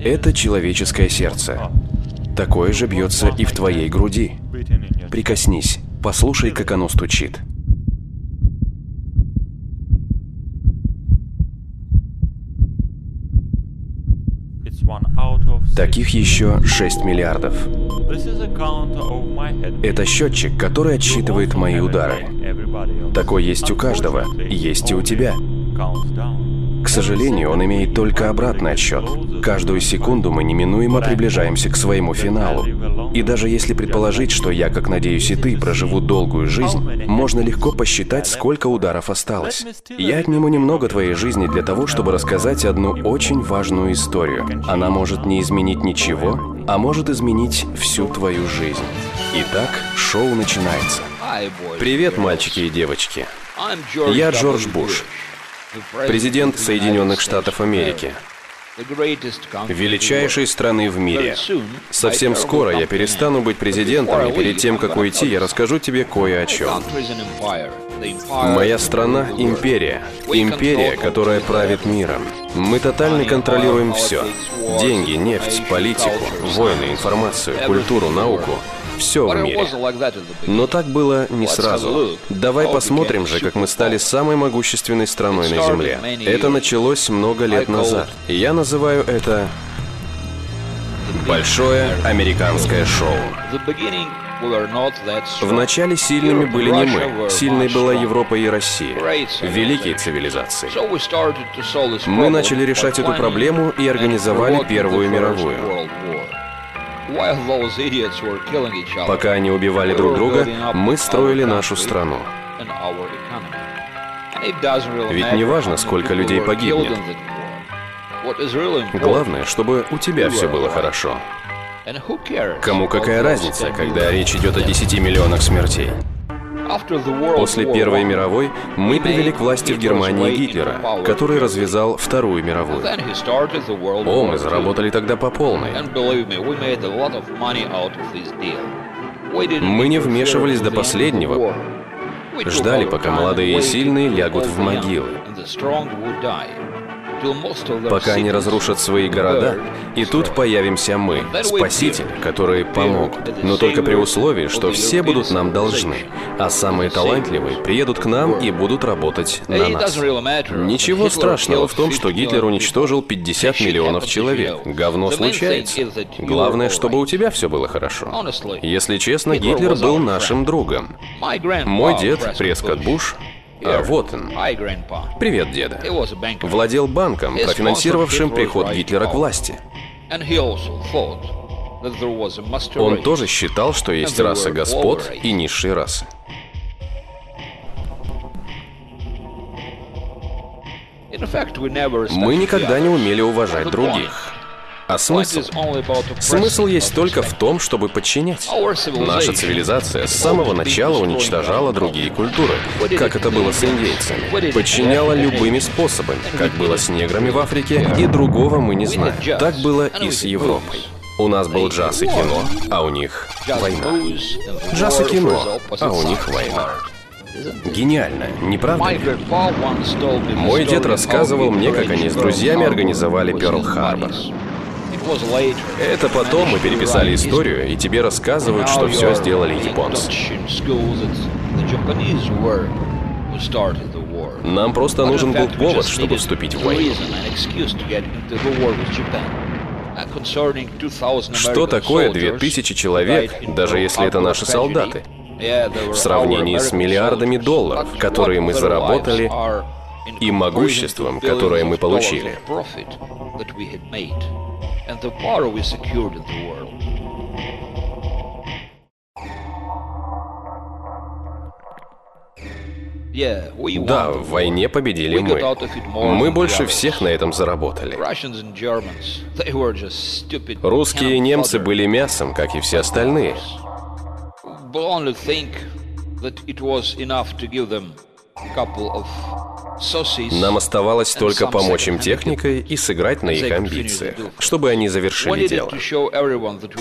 Это человеческое сердце. Такое же бьется и в твоей груди. Прикоснись, послушай, как оно стучит. Таких еще 6 миллиардов. Это счетчик, который отсчитывает мои удары. Такой есть у каждого, есть и у тебя. К сожалению, он имеет только обратный отсчет. Каждую секунду мы неминуемо приближаемся к своему финалу. И даже если предположить, что я, как надеюсь и ты, проживу долгую жизнь, можно легко посчитать, сколько ударов осталось. Я отниму немного твоей жизни для того, чтобы рассказать одну очень важную историю. Она может не изменить ничего, а может изменить всю твою жизнь. Итак, шоу начинается. Привет, мальчики и девочки. Я Джордж Буш, президент Соединенных Штатов Америки, величайшей страны в мире. Совсем скоро я перестану быть президентом, и перед тем, как уйти, я расскажу тебе кое о чем. Моя страна – империя. Империя, которая правит миром. Мы тотально контролируем все. Деньги, нефть, политику, войны, информацию, культуру, науку – все в мире. Но так было не сразу. Давай посмотрим же, как мы стали самой могущественной страной на Земле. Это началось много лет назад. Я называю это Большое американское шоу. Вначале сильными были не мы, сильной была Европа и Россия, великие цивилизации. Мы начали решать эту проблему и организовали Первую мировую. Пока они убивали друг друга, мы строили нашу страну. Ведь не важно, сколько людей погибнет. Главное, чтобы у тебя все было хорошо. Кому какая разница, когда речь идет о 10 миллионах смертей? После Первой мировой мы привели к власти в Германии Гитлера, который развязал Вторую мировую. О, мы заработали тогда по полной. Мы не вмешивались до последнего. Ждали, пока молодые и сильные лягут в могилы пока они разрушат свои города, и тут появимся мы, спасители, которые помогут. Но только при условии, что все будут нам должны, а самые талантливые приедут к нам и будут работать на нас. Ничего страшного в том, что Гитлер уничтожил 50 миллионов человек. Говно случается. Главное, чтобы у тебя все было хорошо. Если честно, Гитлер был нашим другом. Мой дед, Прескотт Буш, а вот он. Привет, деда. Владел банком, профинансировавшим приход Гитлера к власти. Он тоже считал, что есть раса господ и низшие расы. Мы никогда не умели уважать других. А смысл? Смысл есть только в том, чтобы подчинять. Наша цивилизация с самого начала уничтожала другие культуры, как это было с индейцами. Подчиняла любыми способами, как было с неграми в Африке, и другого мы не знаем. Так было и с Европой. У нас был джаз и кино, а у них война. Джаз и кино, а у них война. Гениально, не правда ли? Мой дед рассказывал мне, как они с друзьями организовали Перл-Харбор. Это потом мы переписали историю, и тебе рассказывают, что все сделали японцы. Нам просто нужен был повод, чтобы вступить в войну. Что такое 2000 человек, даже если это наши солдаты? В сравнении с миллиардами долларов, которые мы заработали, и могуществом, которое мы получили. Да, в войне победили мы. Мы больше всех на этом заработали. Русские и немцы были мясом, как и все остальные. Нам оставалось только помочь им техникой и сыграть на их амбициях, чтобы они завершили дело.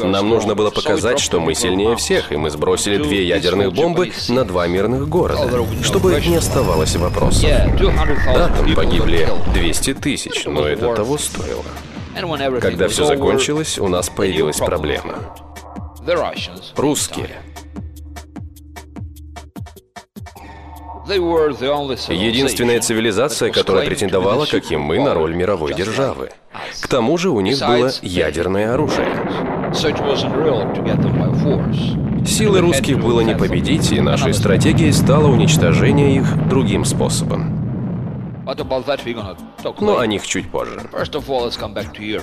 Нам нужно было показать, что мы сильнее всех, и мы сбросили две ядерных бомбы на два мирных города, чтобы не оставалось вопросов. Да, там погибли 200 тысяч, но это того стоило. Когда все закончилось, у нас появилась проблема. Русские. Единственная цивилизация, которая претендовала, как и мы, на роль мировой державы. К тому же у них было ядерное оружие. Силы русских было не победить, и нашей стратегией стало уничтожение их другим способом. Но о них чуть позже.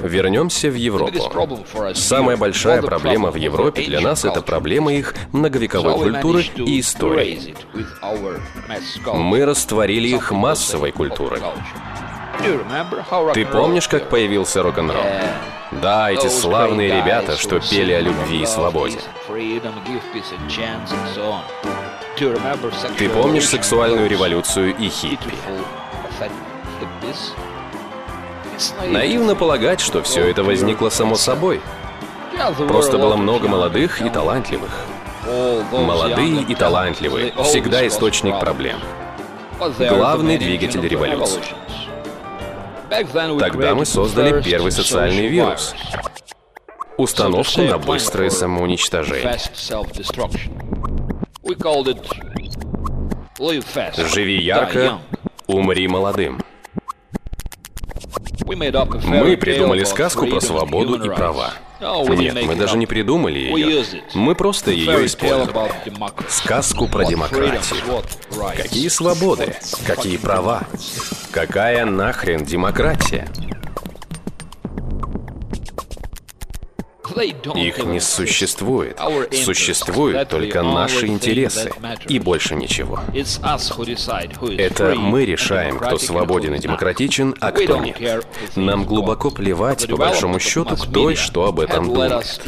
Вернемся в Европу. Самая большая проблема в Европе для нас – это проблема их многовековой культуры и истории. Мы растворили их массовой культурой. Ты помнишь, как появился рок-н-ролл? Да, эти славные ребята, что пели о любви и свободе. Ты помнишь сексуальную революцию и хиппи? Наивно полагать, что все это возникло само собой. Просто было много молодых и талантливых. Молодые и талантливые – всегда источник проблем. Главный двигатель революции. Тогда мы создали первый социальный вирус. Установку на быстрое самоуничтожение. Живи ярко, умри молодым. Мы придумали сказку про свободу и права. Нет, мы даже не придумали ее. Мы просто ее использовали. Сказку про демократию. Какие свободы? Какие права? Какая нахрен демократия? Их не существует. Существуют только наши интересы и больше ничего. Это мы решаем, кто свободен и демократичен, а кто нет. Нам глубоко плевать, по большому счету, кто и что об этом думает.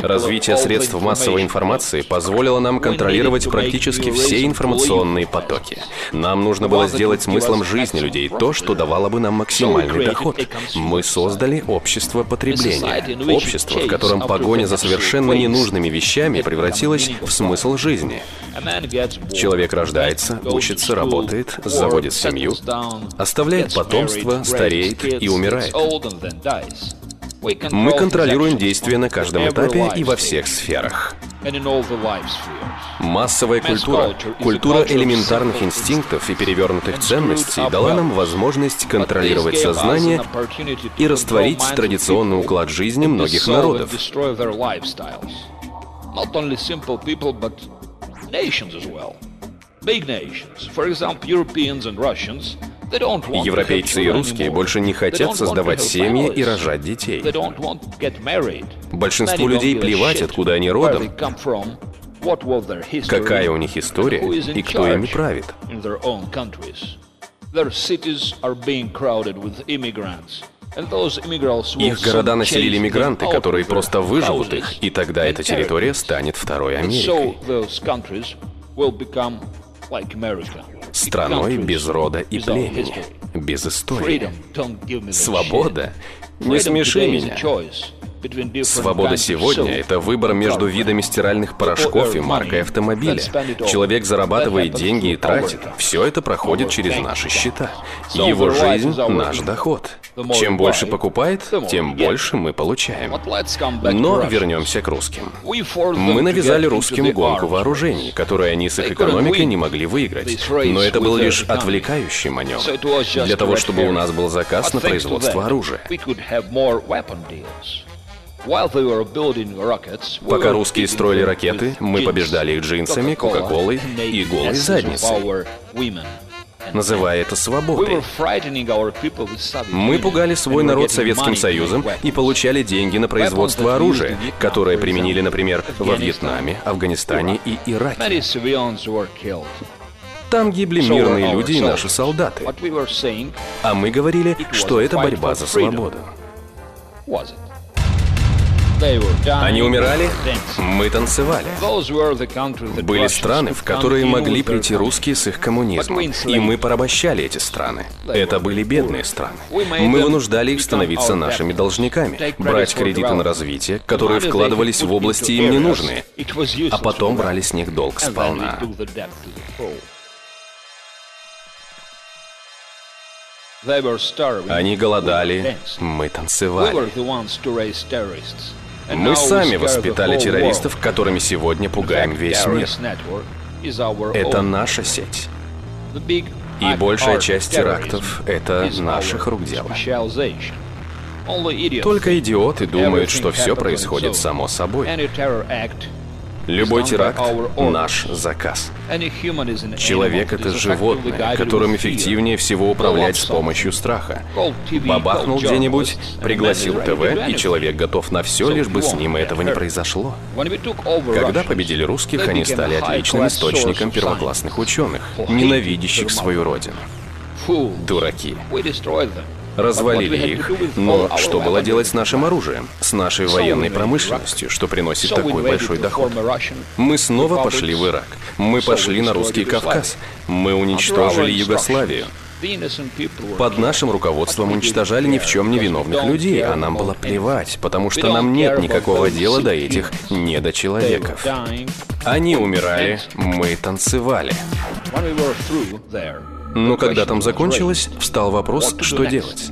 Развитие средств массовой информации позволило нам контролировать практически все информационные потоки. Нам нужно было сделать смыслом жизни людей то, что давало бы нам максимальный доход. Мы создали общество потребления. Общество общество, в котором погоня за совершенно ненужными вещами превратилась в смысл жизни. Человек рождается, учится, работает, заводит семью, оставляет потомство, стареет и умирает. Мы контролируем действия на каждом этапе и во всех сферах. Массовая культура, культура элементарных инстинктов и перевернутых ценностей дала нам возможность контролировать сознание и растворить традиционный уклад жизни многих народов. Big nations, for example, Europeans and Russians, Европейцы и русские больше не хотят создавать семьи и рожать детей. Большинству людей плевать, откуда они родом, какая у них история и кто ими правит. Их города населили мигранты, которые просто выживут их, и тогда эта территория станет второй Америкой страной без рода и племени, без истории. Свобода? Не смеши меня. Свобода сегодня — это выбор между видами стиральных порошков и маркой автомобиля. Человек зарабатывает деньги и тратит. Все это проходит через наши счета. Его жизнь — наш доход. Чем больше покупает, тем больше мы получаем. Но вернемся к русским. Мы навязали русским гонку вооружений, которую они с их экономикой не могли выиграть. Но это был лишь отвлекающий маневр. Для того, чтобы у нас был заказ на производство оружия. Пока русские строили ракеты, мы побеждали их джинсами, кока-колой и голой задницей. называя это свободой. Мы пугали свой народ Советским Союзом и получали деньги на производство оружия, которое применили, например, во Вьетнаме, Афганистане и Ираке. Там гибли мирные люди и наши солдаты. А мы говорили, что это борьба за свободу. Они умирали, мы танцевали. Были страны, в которые могли прийти русские с их коммунизмом, и мы порабощали эти страны. Это были бедные страны. Мы вынуждали их становиться нашими должниками, брать кредиты на развитие, которые вкладывались в области им ненужные, а потом брали с них долг сполна. Они голодали, мы танцевали. Мы сами воспитали террористов, которыми сегодня пугаем весь мир. Это наша сеть. И большая часть терактов — это наших рук дело. Только идиоты думают, что все происходит само собой. Любой теракт — наш заказ. Человек — это животное, которым эффективнее всего управлять с помощью страха. Бабахнул где-нибудь, пригласил ТВ, и человек готов на все, лишь бы с ним этого не произошло. Когда победили русских, они стали отличным источником первоклассных ученых, ненавидящих свою родину. Дураки развалили их. Но что было делать с нашим оружием, с нашей военной промышленностью, что приносит такой большой доход? Мы снова пошли в Ирак. Мы пошли на русский Кавказ. Мы уничтожили Югославию. Под нашим руководством уничтожали ни в чем не виновных людей, а нам было плевать, потому что нам нет никакого дела до этих недочеловеков. Они умирали, мы танцевали. Но когда там закончилось, встал вопрос, что делать.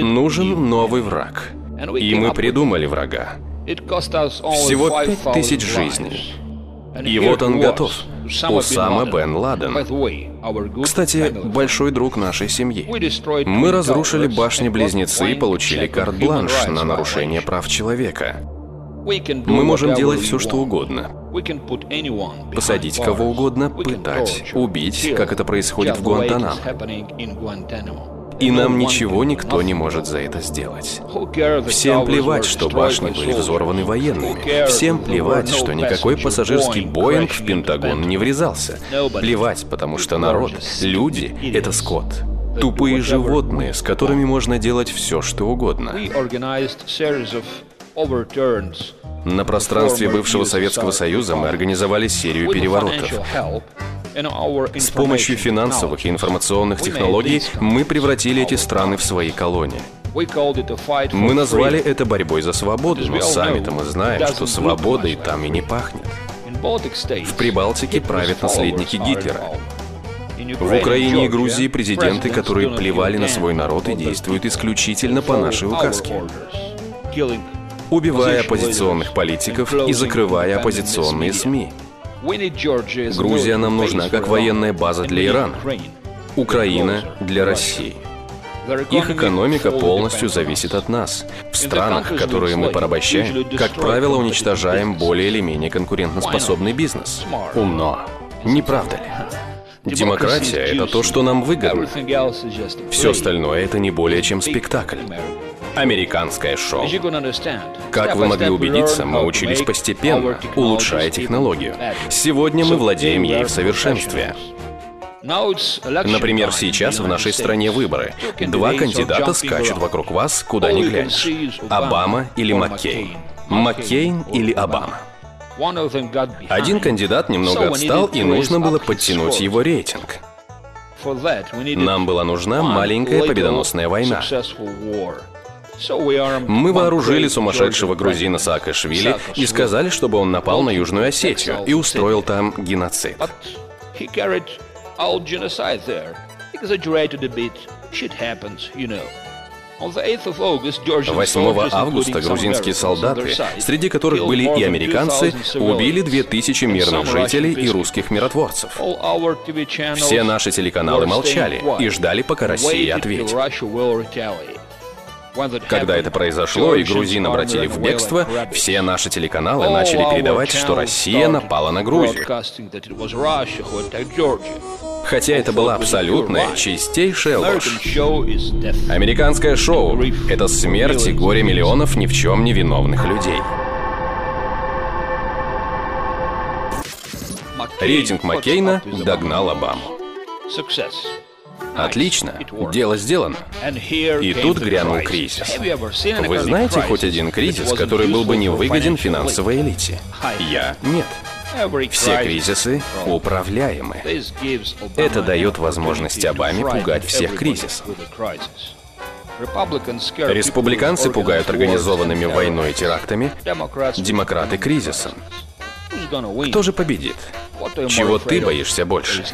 Нужен новый враг. И мы придумали врага. Всего пять тысяч жизней. И вот он готов. Усама Бен Ладен. Кстати, большой друг нашей семьи. Мы разрушили башни-близнецы и получили карт-бланш на нарушение прав человека. Мы можем делать все, что угодно. Посадить кого угодно, пытать, убить, как это происходит в Гуантанамо. И нам ничего никто не может за это сделать. Всем плевать, что башни были взорваны военными. Всем плевать, что никакой пассажирский Боинг в Пентагон не врезался. Плевать, потому что народ, люди — это скот. Тупые животные, с которыми можно делать все, что угодно. На пространстве бывшего Советского Союза мы организовали серию переворотов. С помощью финансовых и информационных технологий мы превратили эти страны в свои колонии. Мы назвали это борьбой за свободу, но сами-то мы знаем, что свободой там и не пахнет. В Прибалтике правят наследники Гитлера. В Украине и Грузии президенты, которые плевали на свой народ и действуют исключительно по нашей указке убивая оппозиционных политиков и закрывая оппозиционные СМИ. Грузия нам нужна как военная база для Ирана. Украина для России. Их экономика полностью зависит от нас. В странах, которые мы порабощаем, как правило, уничтожаем более или менее конкурентоспособный бизнес. Умно. Не правда ли? Демократия — это то, что нам выгодно. Все остальное — это не более чем спектакль. Американское шоу. Как вы могли убедиться, мы учились постепенно, улучшая технологию. Сегодня мы владеем ей в совершенстве. Например, сейчас в нашей стране выборы. Два кандидата скачут вокруг вас, куда ни глянешь. Обама или Маккейн. Маккейн или Обама. Один кандидат немного отстал, и нужно было подтянуть его рейтинг. Нам была нужна маленькая победоносная война. Мы вооружили сумасшедшего грузина Саакашвили и сказали, чтобы он напал на Южную Осетию и устроил там геноцид. 8 августа грузинские солдаты, среди которых были и американцы, убили 2000 мирных жителей и русских миротворцев. Все наши телеканалы молчали и ждали, пока Россия ответит. Когда это произошло и грузин обратили в бегство, все наши телеканалы начали передавать, что Россия напала на Грузию. Хотя это была абсолютная, чистейшая ложь. Американское шоу — это смерть и горе миллионов ни в чем не виновных людей. Рейтинг Маккейна догнал Обаму. Отлично, дело сделано. И тут грянул кризис. Вы знаете хоть один кризис, который был бы невыгоден финансовой элите? Я — нет. Все кризисы управляемы. Это дает возможность Обаме пугать всех кризисом. Республиканцы пугают организованными войной и терактами, демократы — кризисом. Кто же победит? Чего ты боишься больше?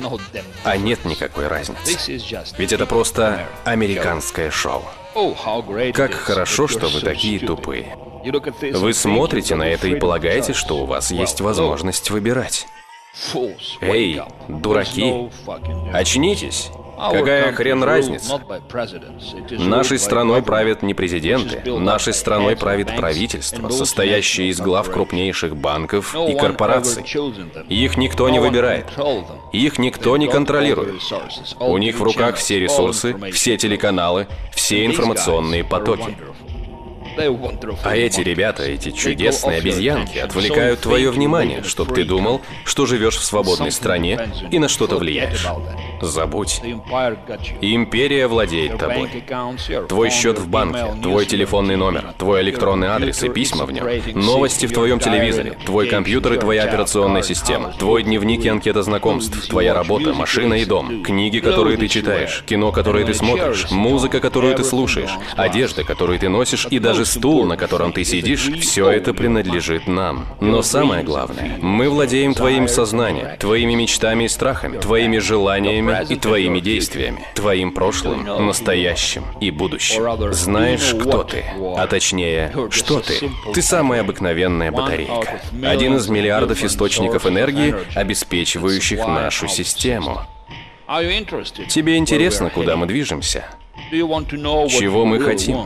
А нет никакой разницы. Ведь это просто американское шоу. Как хорошо, что вы такие тупые. Вы смотрите на это и полагаете, что у вас есть возможность выбирать. Эй, дураки, очнитесь! Какая хрен разница? Нашей страной правят не президенты, нашей страной правит правительство, состоящее из глав крупнейших банков и корпораций. Их никто не выбирает. Их никто не контролирует. У них в руках все ресурсы, все телеканалы, все информационные потоки. А эти ребята, эти чудесные обезьянки, отвлекают твое внимание, чтобы ты думал, что живешь в свободной стране и на что-то влияешь. Забудь. Империя владеет тобой. Твой счет в банке, твой телефонный номер, твой электронный адрес и письма в нем, новости в твоем телевизоре, твой компьютер и твоя операционная система, твой дневник и анкета знакомств, твоя работа, машина и дом, книги, которые ты читаешь, кино, которое ты смотришь, музыка, которую ты слушаешь, одежда, которую ты носишь и даже стул, на котором ты сидишь, все это принадлежит нам. Но самое главное, мы владеем твоим сознанием, твоими мечтами и страхами, твоими желаниями и твоими действиями, твоим прошлым, настоящим и будущим. Знаешь, кто ты, а точнее, что ты? Ты самая обыкновенная батарейка. Один из миллиардов источников энергии, обеспечивающих нашу систему. Тебе интересно, куда мы движемся? Чего мы хотим?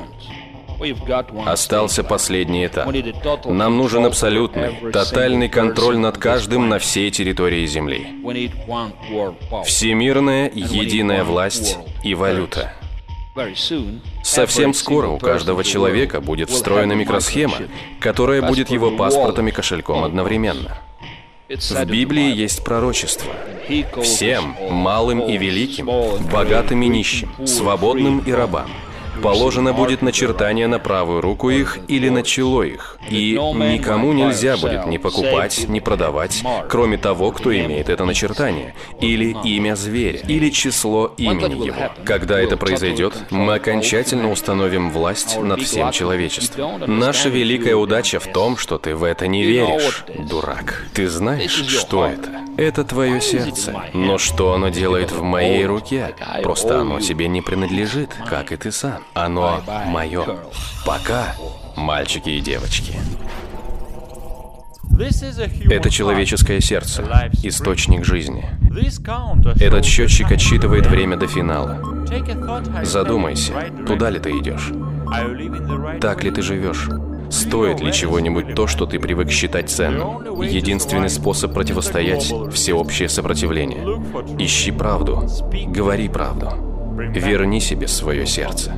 Остался последний этап. Нам нужен абсолютный, тотальный контроль над каждым на всей территории Земли. Всемирная единая власть и валюта. Совсем скоро у каждого человека будет встроена микросхема, которая будет его паспортом и кошельком одновременно. В Библии есть пророчество. Всем, малым и великим, богатым и нищим, свободным и рабам – Положено будет начертание на правую руку их или на чело их. И никому нельзя будет ни покупать, ни продавать, кроме того, кто имеет это начертание, или имя зверя, или число имени его. Когда это произойдет, мы окончательно установим власть над всем человечеством. Наша великая удача в том, что ты в это не веришь, дурак. Ты знаешь, что это? Это твое сердце. Но что оно делает в моей руке? Просто оно тебе не принадлежит, как и ты сам. Оно мое. Пока, мальчики и девочки. Это человеческое сердце, источник жизни. Этот счетчик отсчитывает время до финала. Задумайся, туда ли ты идешь? Так ли ты живешь? Стоит ли чего-нибудь то, что ты привык считать ценным? Единственный способ противостоять – всеобщее сопротивление. Ищи правду, говори правду, верни себе свое сердце.